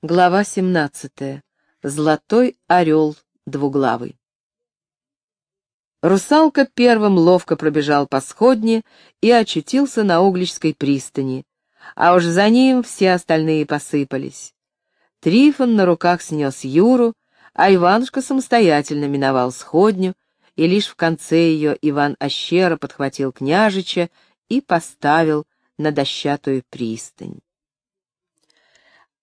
Глава 17. Золотой орел двуглавый. Русалка первым ловко пробежал по сходне и очутился на Угличской пристани, а уж за ним все остальные посыпались. Трифон на руках снес Юру, а Иванушка самостоятельно миновал сходню, и лишь в конце ее Иван Ощера подхватил княжича и поставил на дощатую пристань.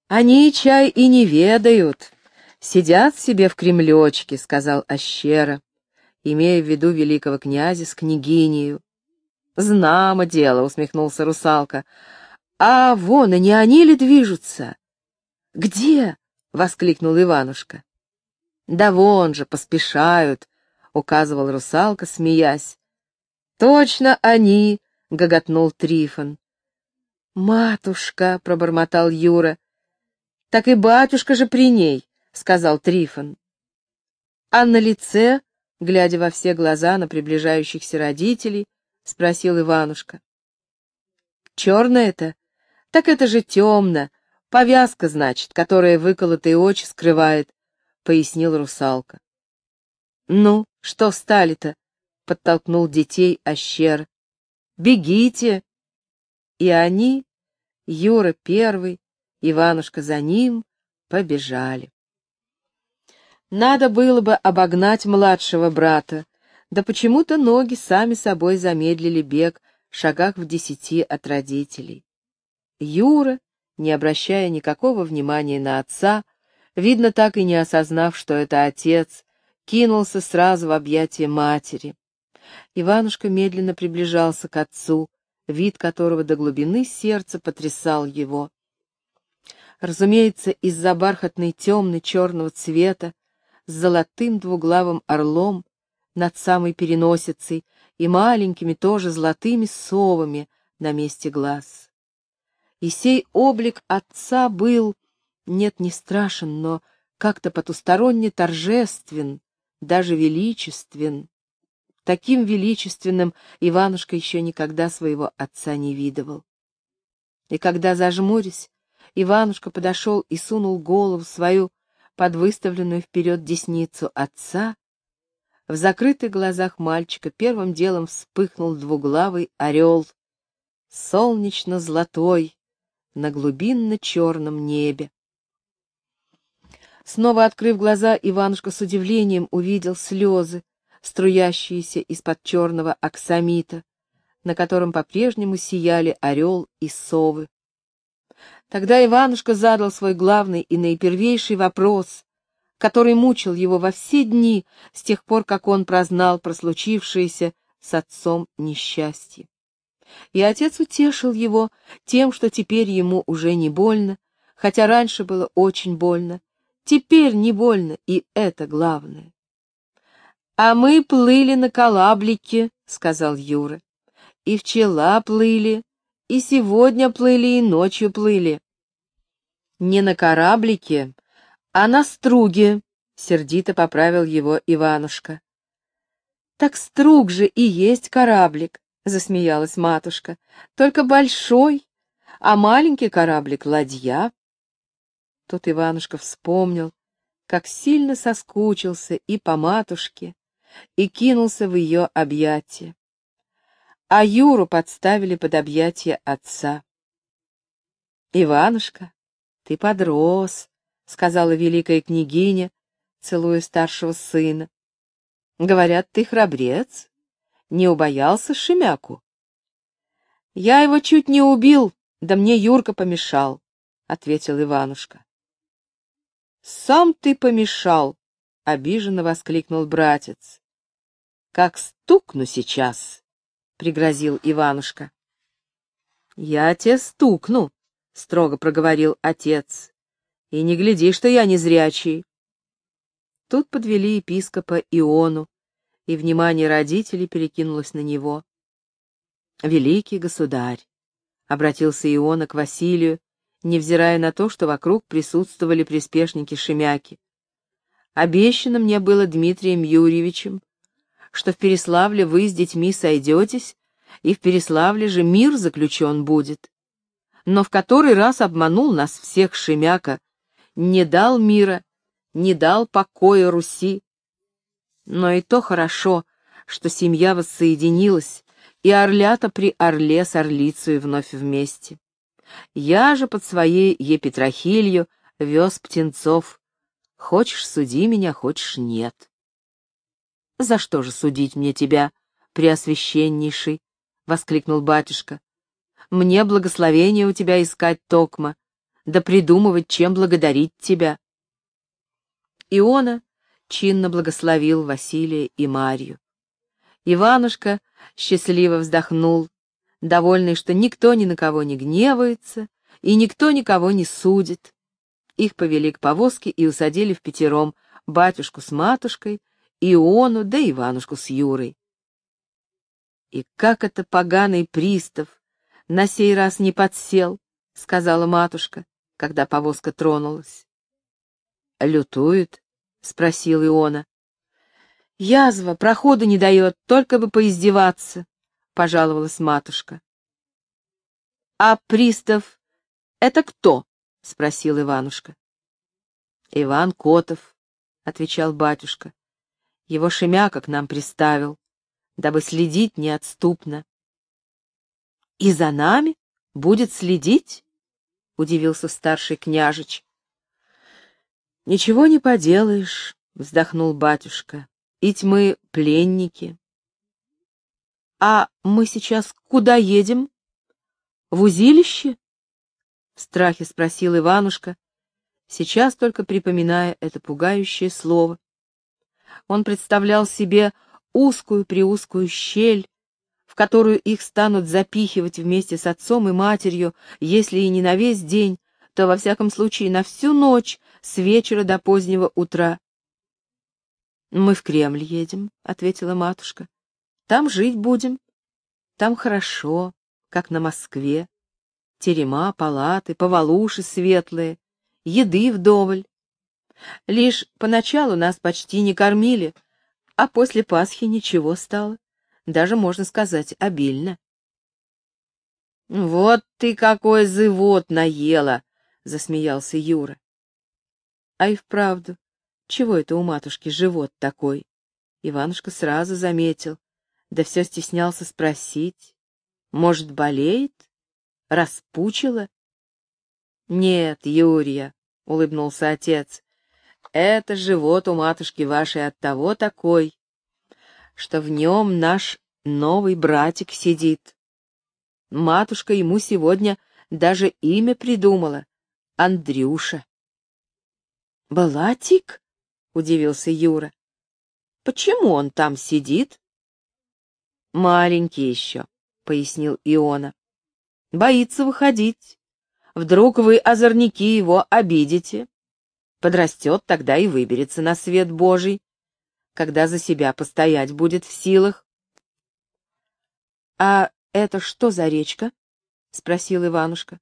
«Они, чай, и не ведают. Сидят себе в кремлечке», — сказал Ощера, имея в виду великого князя с княгинею. «Знамо дело», — усмехнулся русалка. «А вон, и не они ли движутся?» «Где?» — воскликнул Иванушка. «Да вон же, поспешают», — указывал русалка, смеясь. «Точно они!» — гоготнул Трифон. «Матушка!» — пробормотал Юра. Так и батюшка же при ней, — сказал Трифон. А на лице, глядя во все глаза на приближающихся родителей, спросил Иванушка. Черное это? Так это же темно. Повязка, значит, которая выколотые очи скрывает, — пояснил русалка. Ну, что встали-то? — подтолкнул детей Ощер. Бегите! И они, Юра первый, Иванушка за ним побежали. Надо было бы обогнать младшего брата, да почему-то ноги сами собой замедлили бег в шагах в десяти от родителей. Юра, не обращая никакого внимания на отца, видно, так и не осознав, что это отец, кинулся сразу в объятия матери. Иванушка медленно приближался к отцу, вид которого до глубины сердца потрясал его разумеется, из-за бархатной темной черного цвета, с золотым двуглавым орлом над самой переносицей и маленькими тоже золотыми совами на месте глаз. И сей облик отца был, нет, не страшен, но как-то потусторонне торжествен, даже величествен. Таким величественным Иванушка еще никогда своего отца не видывал. И когда, зажмурясь, Иванушка подошел и сунул голову свою под выставленную вперед десницу отца. В закрытых глазах мальчика первым делом вспыхнул двуглавый орел, солнечно-золотой, на глубинно-черном небе. Снова открыв глаза, Иванушка с удивлением увидел слезы, струящиеся из-под черного аксамита, на котором по-прежнему сияли орел и совы. Тогда Иванушка задал свой главный и наипервейший вопрос, который мучил его во все дни с тех пор, как он прознал про случившееся с отцом несчастье. И отец утешил его тем, что теперь ему уже не больно, хотя раньше было очень больно. Теперь не больно, и это главное. «А мы плыли на калаблике», — сказал Юра. «И вчера плыли, и сегодня плыли, и ночью плыли. Не на кораблике, а на струге, — сердито поправил его Иванушка. Так струг же и есть кораблик, — засмеялась матушка, — только большой, а маленький кораблик — ладья. Тут Иванушка вспомнил, как сильно соскучился и по матушке, и кинулся в ее объятия а Юру подставили под объятия отца. «Иванушка, ты подрос», — сказала великая княгиня, целуя старшего сына. «Говорят, ты храбрец, не убоялся Шемяку». «Я его чуть не убил, да мне Юрка помешал», — ответил Иванушка. «Сам ты помешал», — обиженно воскликнул братец. «Как стукну сейчас!» — пригрозил Иванушка. «Я тебе стукну», — строго проговорил отец. «И не гляди, что я не зрячий». Тут подвели епископа Иону, и внимание родителей перекинулось на него. «Великий государь», — обратился Иона к Василию, невзирая на то, что вокруг присутствовали приспешники Шемяки. «Обещано мне было Дмитрием Юрьевичем, что в Переславле вы с детьми сойдетесь, и в Переславле же мир заключен будет. Но в который раз обманул нас всех Шемяка, не дал мира, не дал покоя Руси. Но и то хорошо, что семья воссоединилась, и орлята при орле с орлицей вновь вместе. Я же под своей епитрахилью вез птенцов. Хочешь, суди меня, хочешь, нет. За что же судить мне тебя, преосвященнейший? — воскликнул батюшка. Мне благословение у тебя искать, Токма, да придумывать, чем благодарить тебя. Иона чинно благословил Василия и Марью. Иванушка счастливо вздохнул, довольный, что никто ни на кого не гневается и никто никого не судит. Их повели к повозке и усадили в пятером батюшку с матушкой, Иону да Иванушку с Юрой. И как это поганый пристав на сей раз не подсел, — сказала матушка, когда повозка тронулась. — Лютует? — спросил Иона. — Язва, прохода не дает, только бы поиздеваться, — пожаловалась матушка. — А пристав — это кто? — спросил Иванушка. — Иван Котов, — отвечал батюшка. Его Шемяка к нам приставил, дабы следить неотступно. — И за нами будет следить? — удивился старший княжич. — Ничего не поделаешь, — вздохнул батюшка, — ить мы пленники. — А мы сейчас куда едем? В узилище? — в страхе спросил Иванушка, сейчас только припоминая это пугающее слово. Он представлял себе узкую-приузкую щель, в которую их станут запихивать вместе с отцом и матерью, если и не на весь день, то во всяком случае на всю ночь, с вечера до позднего утра. «Мы в Кремль едем», — ответила матушка. «Там жить будем. Там хорошо, как на Москве. Терема, палаты, повалуши светлые, еды вдоволь. Лишь поначалу нас почти не кормили, а после Пасхи ничего стало даже, можно сказать, обильно. «Вот ты какой зывот наела!» — засмеялся Юра. А и вправду, чего это у матушки живот такой? Иванушка сразу заметил, да все стеснялся спросить. Может, болеет? Распучила? Нет, Юрия, — улыбнулся отец, — это живот у матушки вашей от того такой, что в нем наш новый братик сидит. Матушка ему сегодня даже имя придумала — Андрюша. «Балатик?» — удивился Юра. «Почему он там сидит?» «Маленький еще», — пояснил Иона. «Боится выходить. Вдруг вы, озорники, его обидите. Подрастет, тогда и выберется на свет Божий когда за себя постоять будет в силах. — А это что за речка? — спросил Иванушка.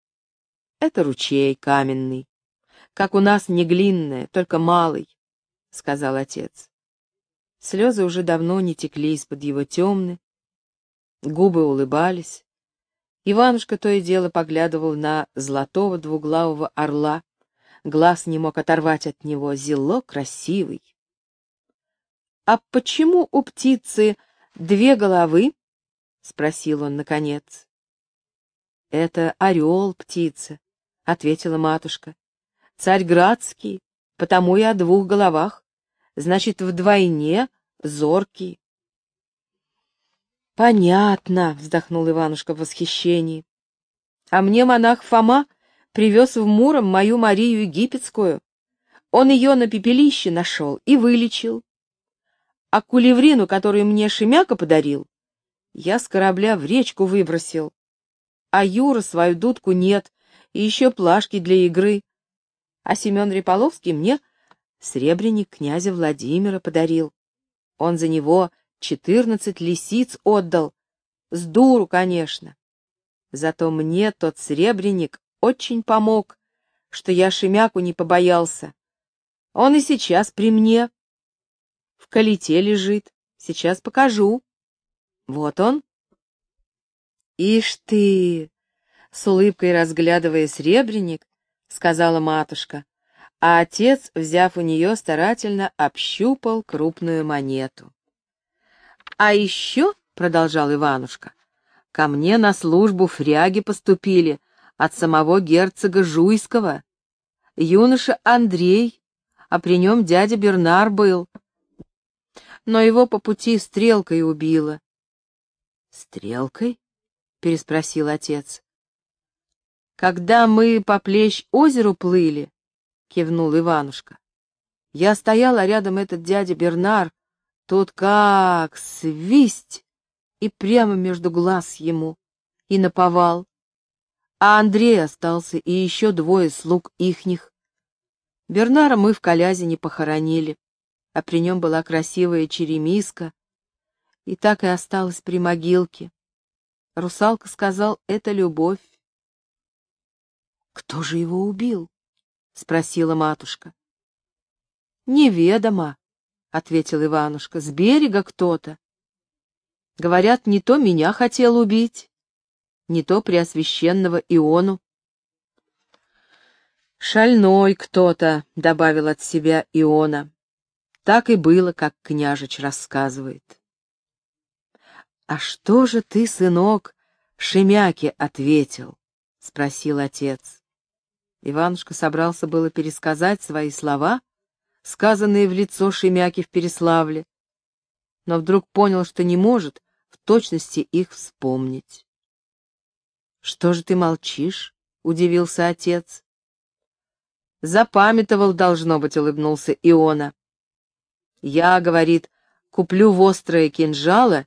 — Это ручей каменный, как у нас не глинная, только малый, — сказал отец. Слезы уже давно не текли из-под его темны, губы улыбались. Иванушка то и дело поглядывал на золотого двуглавого орла, глаз не мог оторвать от него, зело красивый. «А почему у птицы две головы?» — спросил он наконец. «Это орел птица», — ответила матушка. «Царь Градский, потому и о двух головах, значит, вдвойне зоркий». «Понятно», — вздохнул Иванушка в восхищении. «А мне монах Фома привез в Муром мою Марию Египетскую. Он ее на пепелище нашел и вылечил. А кулеврину, которую мне Шемяка подарил, я с корабля в речку выбросил. А Юра свою дудку нет, и еще плашки для игры. А Семен Реполовский мне сребреник князя Владимира подарил. Он за него четырнадцать лисиц отдал. С дуру, конечно. Зато мне тот сребреник очень помог, что я Шемяку не побоялся. Он и сейчас при мне в калите лежит. Сейчас покажу. Вот он. Ишь ты! С улыбкой разглядывая сребреник, — сказала матушка, а отец, взяв у нее, старательно общупал крупную монету. «А еще», — продолжал Иванушка, — «ко мне на службу фряги поступили от самого герцога Жуйского. Юноша Андрей, а при нем дядя Бернар был. Но его по пути стрелкой убило». «Стрелкой?» — переспросил отец. «Когда мы по плещ озеру плыли, — кивнул Иванушка. Я стояла рядом этот дядя Бернар, тот как свисть, и прямо между глаз ему, и наповал. А Андрей остался, и еще двое слуг ихних. Бернара мы в колязе не похоронили, а при нем была красивая черемиска, и так и осталась при могилке. Русалка сказал, это любовь. Кто же его убил? — спросила матушка. «Неведомо», — ответил Иванушка, — «с берега кто-то. Говорят, не то меня хотел убить, не то преосвященного Иону». «Шальной кто-то», — добавил от себя Иона. Так и было, как княжич рассказывает. «А что же ты, сынок, Шемяке ответил?» — спросил отец. Иванушка собрался было пересказать свои слова, сказанные в лицо Шемяки в Переславле, но вдруг понял, что не может в точности их вспомнить. «Что же ты молчишь?» — удивился отец. «Запамятовал, должно быть», — улыбнулся Иона. «Я, — говорит, — куплю в острое кинжала,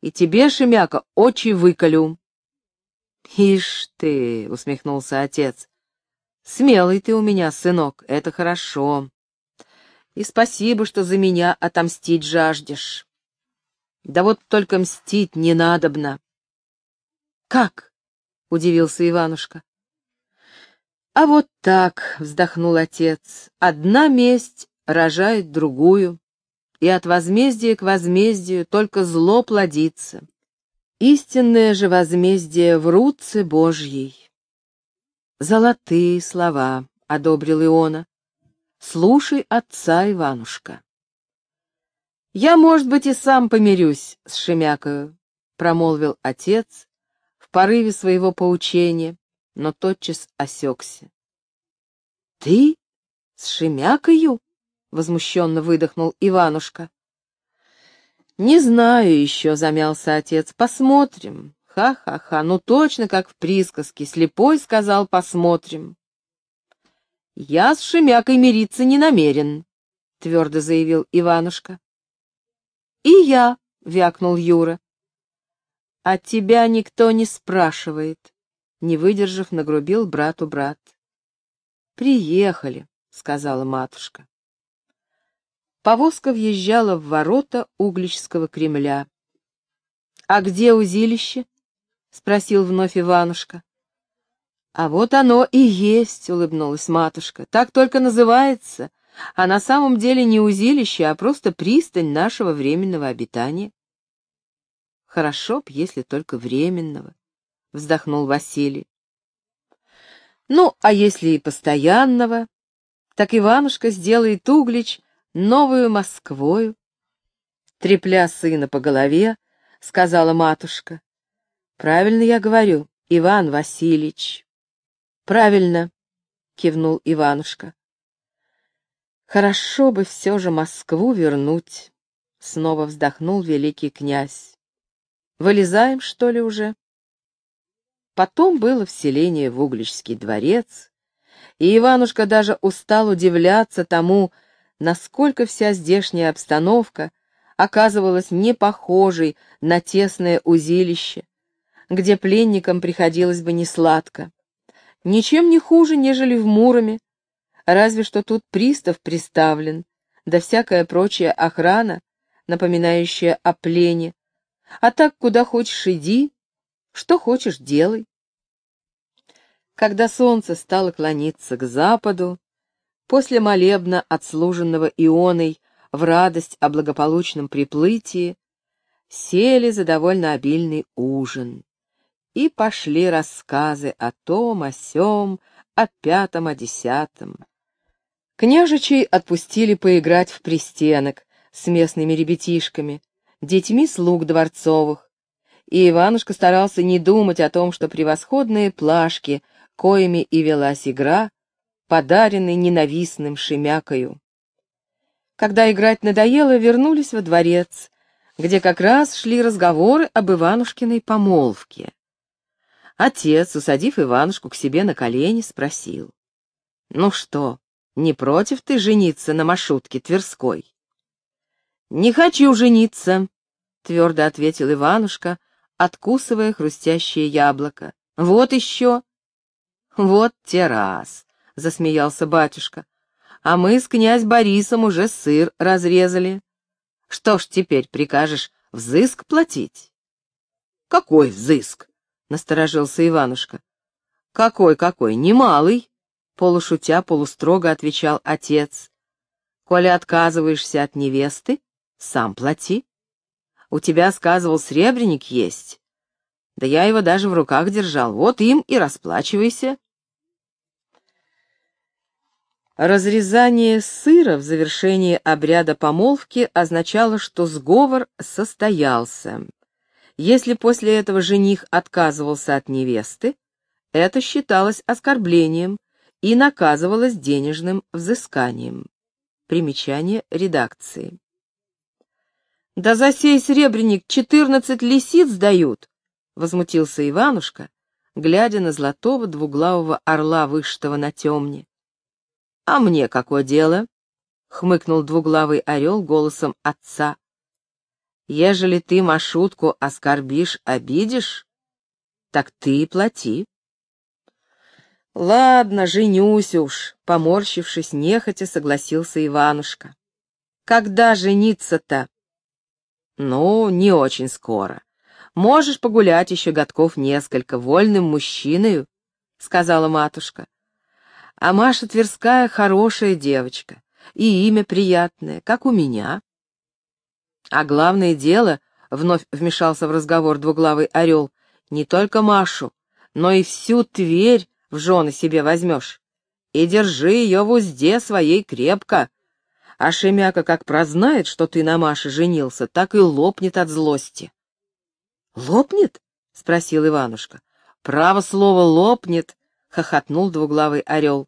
и тебе, Шемяка, очи выколю». «Ишь ты!» — усмехнулся отец. Смелый ты у меня, сынок, это хорошо. И спасибо, что за меня отомстить жаждешь. Да вот только мстить не надобно. Как? — удивился Иванушка. А вот так, — вздохнул отец, — одна месть рожает другую, и от возмездия к возмездию только зло плодится. Истинное же возмездие в руце Божьей. «Золотые слова», — одобрил Иона. «Слушай отца Иванушка». «Я, может быть, и сам помирюсь с Шемякою», — промолвил отец порыве своего поучения, но тотчас осекся. «Ты с Шемякою?» — возмущенно выдохнул Иванушка. «Не знаю еще», — замялся отец, — «посмотрим. Ха-ха-ха, ну точно как в присказке, слепой сказал «посмотрим». «Я с Шемякой мириться не намерен», — твердо заявил Иванушка. «И я», — вякнул Юра. «А тебя никто не спрашивает», — не выдержав, нагрубил брату брат. «Приехали», — сказала матушка. Повозка въезжала в ворота Угличского Кремля. «А где узилище?» — спросил вновь Иванушка. «А вот оно и есть», — улыбнулась матушка. «Так только называется, а на самом деле не узилище, а просто пристань нашего временного обитания». «Хорошо б, если только временного», — вздохнул Василий. «Ну, а если и постоянного, так Иванушка сделает Углич новую Москвою». Трепля сына по голове, сказала матушка. Правильно я говорю, Иван Васильевич. Правильно, кивнул Иванушка. Хорошо бы все же Москву вернуть, снова вздохнул великий князь. Вылезаем, что ли, уже? Потом было вселение в Угличский дворец, и Иванушка даже устал удивляться тому, насколько вся здешняя обстановка оказывалась не похожей на тесное узилище, где пленникам приходилось бы несладко. Ничем не хуже, нежели в Муроме, разве что тут пристав приставлен, да всякая прочая охрана, напоминающая о плене. А так, куда хочешь иди, что хочешь делай. Когда солнце стало клониться к западу, после молебна, отслуженного Ионой в радость о благополучном приплытии, сели за довольно обильный ужин и пошли рассказы о том, о сём, о пятом, о десятом. Княжичей отпустили поиграть в пристенок с местными ребятишками, детьми слуг дворцовых, и Иванушка старался не думать о том, что превосходные плашки, коими и велась игра, подарены ненавистным Шемякою. Когда играть надоело, вернулись во дворец, где как раз шли разговоры об Иванушкиной помолвке. Отец, усадив Иванушку к себе на колени, спросил. «Ну что, не против ты жениться на Машутке Тверской?» «Не хочу жениться», — твердо ответил Иванушка, откусывая хрустящее яблоко. «Вот еще!» «Вот те раз!» — засмеялся батюшка. «А мы с князь Борисом уже сыр разрезали. Что ж теперь прикажешь взыск платить?» «Какой взыск?» — насторожился Иванушка. «Какой, какой, немалый!» — полушутя, полустрого отвечал отец. «Коли отказываешься от невесты, сам плати. У тебя, сказывал, сребреник есть. Да я его даже в руках держал, вот им и расплачивайся». Разрезание сыра в завершении обряда помолвки означало, что сговор состоялся. Если после этого жених отказывался от невесты, это считалось оскорблением и наказывалось денежным взысканием. Примечание редакции. «Да за сей сребреник четырнадцать лисиц дают!» — возмутился Иванушка, глядя на золотого двуглавого орла, вышитого на темне. «А мне какое дело?» — хмыкнул двуглавый орел голосом отца. Ежели ты Машутку оскорбишь, обидишь, так ты и плати. Ладно, женюсь уж, поморщившись, нехотя согласился Иванушка. Когда жениться-то? Ну, не очень скоро. Можешь погулять еще годков несколько вольным мужчиною, сказала матушка. А Маша Тверская хорошая девочка, и имя приятное, как у меня. А главное дело, — вновь вмешался в разговор двуглавый орел, — не только Машу, но и всю Тверь в жены себе возьмешь. И держи ее в узде своей крепко. А Шемяка как прознает, что ты на Маше женился, так и лопнет от злости. — Лопнет? — спросил Иванушка. — Право слово лопнет, — хохотнул двуглавый орел.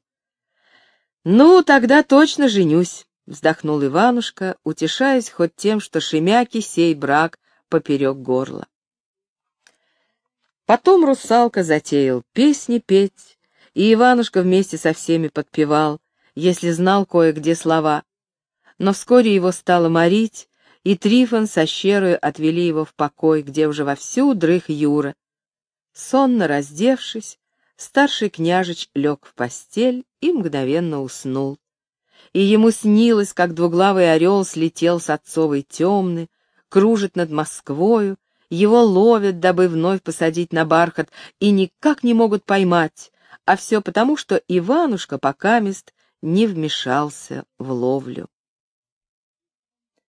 — Ну, тогда точно женюсь вздохнул Иванушка, утешаясь хоть тем, что Шемяки сей брак поперек горла. Потом русалка затеял песни петь, и Иванушка вместе со всеми подпевал, если знал кое-где слова. Но вскоре его стало морить, и Трифон со щерою отвели его в покой, где уже вовсю дрых Юра. Сонно раздевшись, старший княжич лег в постель и мгновенно уснул и ему снилось, как двуглавый орел слетел с отцовой темны, кружит над Москвою, его ловят, дабы вновь посадить на бархат, и никак не могут поймать, а все потому, что Иванушка покамест не вмешался в ловлю.